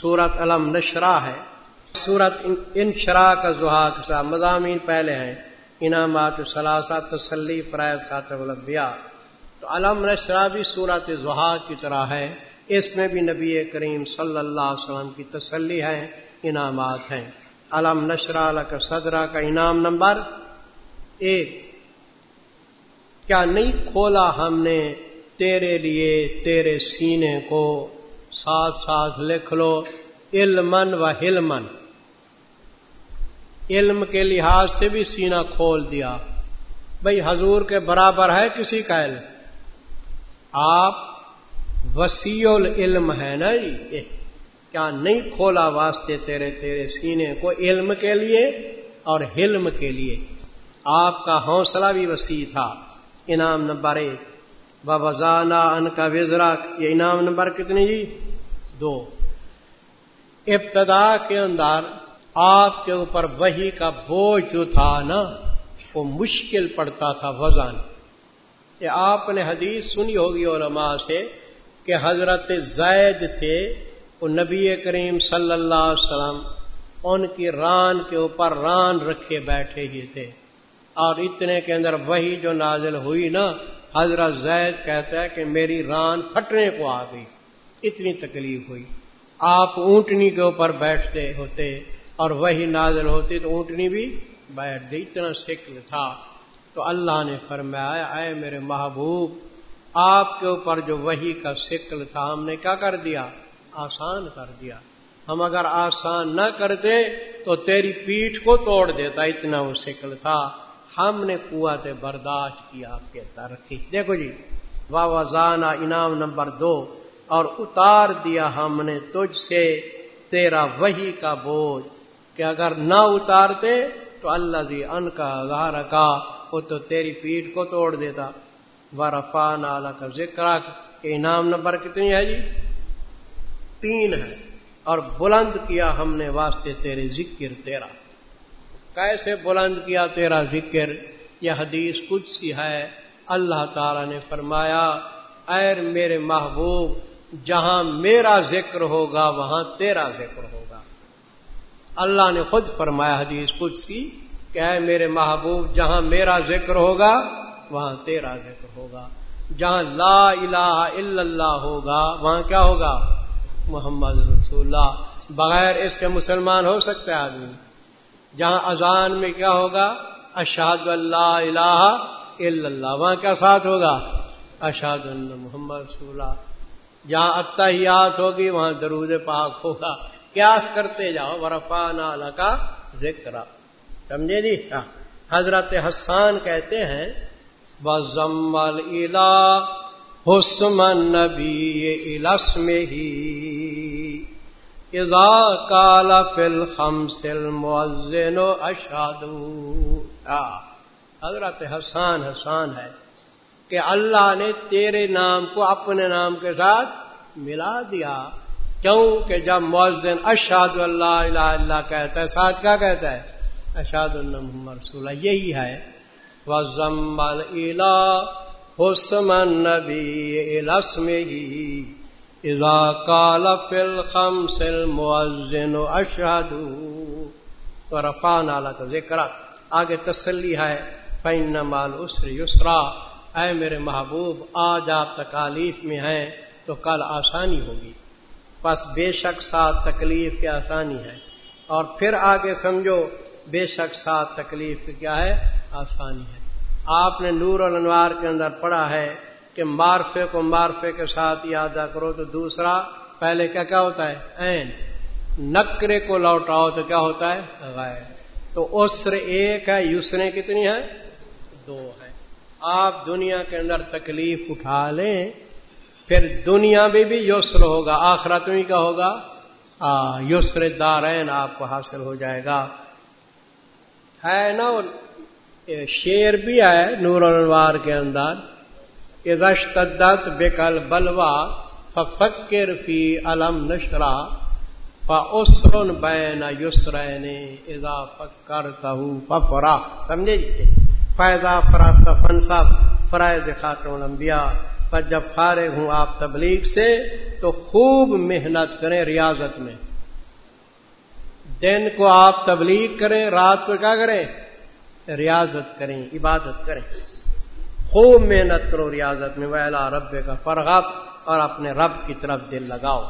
سورت علم نشرا ہے۔ سورت انشرا کا زحا کے مضامین پہلے ہیں۔ انعامات ثلاثہ تسلی فرائض خاطر البیا تو علم نشرا بھی صورت زحا کی طرح ہے۔ اس میں بھی نبی کریم صلی اللہ علیہ وسلم کی تسلی ہے انعامات ہیں۔ علم نشرا کا صدرہ کا انعام نمبر ایک۔ کیا نہیں کھولا ہم نے تیرے لیے تیرے سینے کو؟ ساتھ ساتھ لکھ لو علمن و ہلمن علم کے لحاظ سے بھی سینہ کھول دیا بھائی حضور کے برابر ہے کسی کا علم آپ وسیع العلم ہے نا جی کیا نہیں کھولا واسطے تیرے تیرے سینے کو علم کے لیے اور حلم کے لیے آپ کا حوصلہ بھی وسیع تھا انعام نمبر ایک بابا ان کا وزرا، یہ انعام نمبر کتنی جی؟ دو۔ ابتدا کے اندر آپ کے اوپر وہی کا بوجھ جو تھا نا، وہ مشکل پڑتا تھا وزن۔ یہ آپ نے حدیث سنی ہوگی علماء سے کہ حضرت زید تھے، وہ نبی کریم صلی اللہ علیہ وسلم ان کی ران کے اوپر ران رکھے بیٹھے ہی تھے۔ اور اتنے کے اندر وہی جو نازل ہوئی نا حضرت زید کہتا ہے کہ میری ران پھٹنے کو آ گئی۔ اتنی تکلیف ہوئی۔ آپ اونٹنی کے اوپر بیٹھتے ہوتے اور وہی نازل ہوتی تو اونٹنی بھی بیٹھ گئی۔ اتنا شکل تھا۔ تو اللہ نے فرمایا، اے میرے محبوب، آپ کے اوپر جو وہی کا شکل تھا، ہم نے کیا کر دیا؟ آسان کر دیا۔ ہم اگر آسان نہ کرتے تو تیری پیٹھ کو توڑ دیتا، اتنا وہ شکل تھا۔ ہم نے قوت برداشت کیا آپ کے ترقی دیکھو جی واوزانہ انعام نمبر دو، اور اتار دیا ہم نے تجھ سے تیرا وہی کا بوجھ۔ کہ اگر نہ اتارتے تو اللہ جی ان کا ہزار کا وہ تو تیری پیٹ کو توڑ دیتا۔ ورفان اعلی کا ذکر انعام نمبر کتنی ہے جی؟ تین ہے۔ اور بلند کیا ہم نے واسطے تیرے ذکر تیرا۔ کیسے بلند کیا تیرا ذکر؟ یہ حدیث کچھ سی ہے۔ اللہ تعالی نے فرمایا، ایر میرے محبوب، جہاں میرا ذکر ہوگا، وہاں تیرا ذکر ہوگا۔ اللہ نے خود فرمایا، حدیث کچھ سی کہ اے میرے محبوب، جہاں میرا ذکر ہوگا، وہاں تیرا ذکر ہوگا۔ جہاں لا الہ الا اللہ ہوگا، وہاں کیا ہوگا؟ محمد رسول اللہ۔ بغیر اس کے مسلمان ہو سکتے آدمی۔ جہاں اذان میں کیا ہوگا؟ اشاد اللہ الہ الا اللہ، وہاں کیا ساتھ ہوگا؟ اشاد اللہ محمد رسول اللہ۔ جہاں اتحیات ہوگی، وہاں درود پاک ہوگا۔ کیاس کرتے جاؤ ورفا نالا کا ذکر سمجھے جی؟ ہاں۔ حضرت حسان کہتے ہیں بزم الا حسم نبی الس میں ہی ازا کالا فل خم سل و اشاد حضرت حسان حسان ہے کہ اللہ نے تیرے نام کو اپنے نام کے ساتھ ملا دیا۔ کیوں کہ جب مؤذن اشاد اللہ الہ اللہ کہتا ہے، ساتھ کیا کہتا ہے؟ اشاد اللہ محمد رسول یہی ہے۔ وزمل الا حسم نبی لسم ہی اذا کال فل خم سل مؤذن اشہد رفان اعلی کا ذکر آگے تسلی ہے فین مال اسر یسرا۔ اے میرے محبوب، آج آپ تکالیف میں ہیں تو کل آسانی ہوگی۔ بس بے شک ساتھ تکلیف کی آسانی ہے۔ اور پھر آگے سمجھو، بے شک ساتھ تکلیف کیا ہے؟ آسانی ہے۔ آپ نے نور الانوار کے اندر پڑھا ہے کہ مارفے کو مارفے کے ساتھ یاد کرو تو دوسرا پہلے کیا کیا ہوتا ہے؟ این نکرے کو لوٹاؤ تو کیا ہوتا ہے؟ غیر۔ تو اسر ایک ہے یسرے کتنی ہے دو ہے آپ دنیا کے اندر تکلیف اٹھا لیں، پھر دنیا میں بھی یسر ہوگا، آخرت میں کیا ہوگا؟ یسر دارین آپ کو حاصل ہو جائے گا۔ ہے نا شیر بھی ہے نور الوار کے اندر۔ ازشتدت بکل بلوا فکر فی علم نشرا فسر بین یسرین ازا فکر ففرا، سمجھے جی؟ فیضا فرات فنسا فرائض خاتون انبیاء پر جب فارغ ہوں آپ تبلیغ سے، تو خوب محنت کریں ریاضت میں۔ دن کو آپ تبلیغ کریں، رات کو کیا کریں؟ ریاضت کریں، عبادت کریں۔ خوب محنت کرو ریاضت میں ویلا رب کا فرغب اور اپنے رب کی طرف دل لگاؤ۔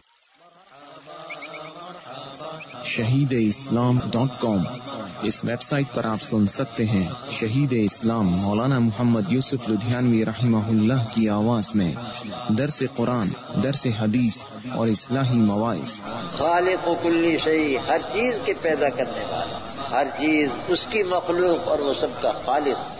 شہید اسلام ڈاٹ کام اس ویب سائٹ پر آپ سن سکتے ہیں۔ شہید اسلام مولانا محمد یوسف لدھیانوی رحمہ اللہ کی آواز میں۔ درس قرآن درس حدیث اور اصلاحی مواعث۔ خالق و کلی شہی ہر چیز کے پیدا کرنے والا ہر چیز اس کی مخلوق اور وہ سب کا خالق۔